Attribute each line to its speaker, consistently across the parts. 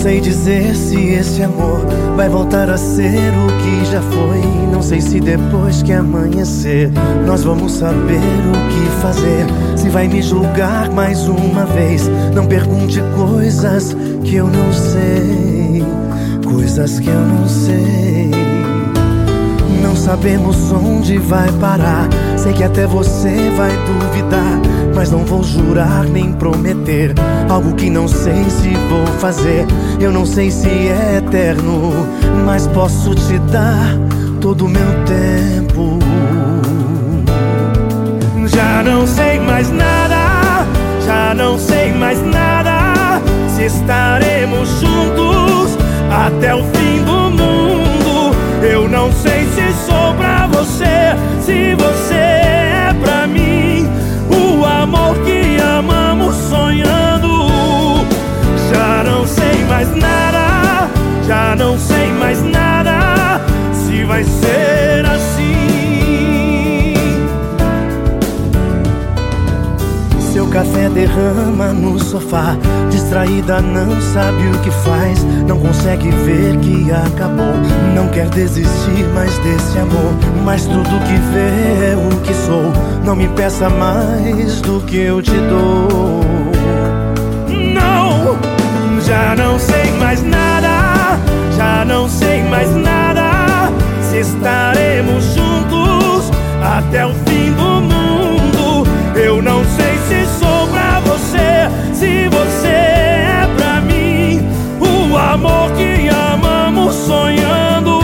Speaker 1: sei dizer se esse amor vai voltar a ser o que já foi. Não sei se depois que amanhecer nós vamos saber o que fazer. Se vai me julgar mais uma vez, não pergunte coisas que eu não sei. Coisas que eu não sei. Sabemos onde vai parar. Sei que até você vai duvidar. Mas não vou jurar nem prometer algo que não sei se vou fazer. Eu não sei se é eterno, mas posso te dar todo o meu tempo.
Speaker 2: Já não sei mais nada, já não sei mais nada. Se estaremos juntos até o fim sou pra você, se você
Speaker 1: café derrama no sofá. Distraída, não sabe o que faz. Não consegue ver que acabou. Não quer desistir mais desse amor. Mas tudo que vê é o que sou. Não me peça mais do que eu te dou.
Speaker 2: Não, já não sei mais nada, já não sei mais nada. Se estaremos juntos até o fim do mundo. Eu não sei você, se você é pra mim. O amor que amamos sonhando.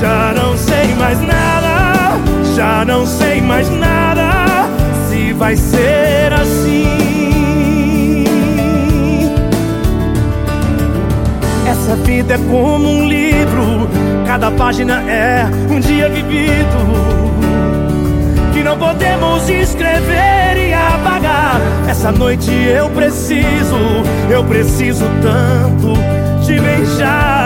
Speaker 2: Já não sei mais nada, já não sei mais nada. Se vai ser assim. Essa vida é como um livro, cada página é um dia vivido. Não podemos escrever e apagar. Essa noite eu preciso, eu preciso tanto te beijar.